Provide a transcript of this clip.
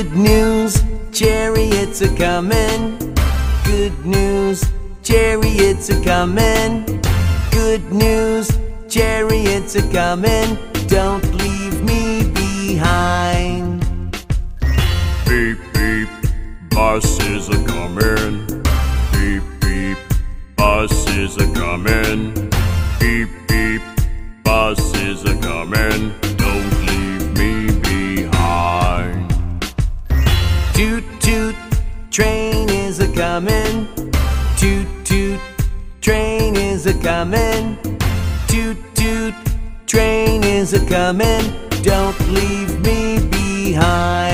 Good news, chariots are coming. Good news, chariots are coming. Good news, chariots are coming. Don't leave me behind. Beep, beep, buses are coming. Beep, beep, buses are coming. Beep, beep, buses are coming. Toot toot, train is a comin'. Toot toot, train is a comin'. Toot toot, train is a comin'. Don't leave me behind.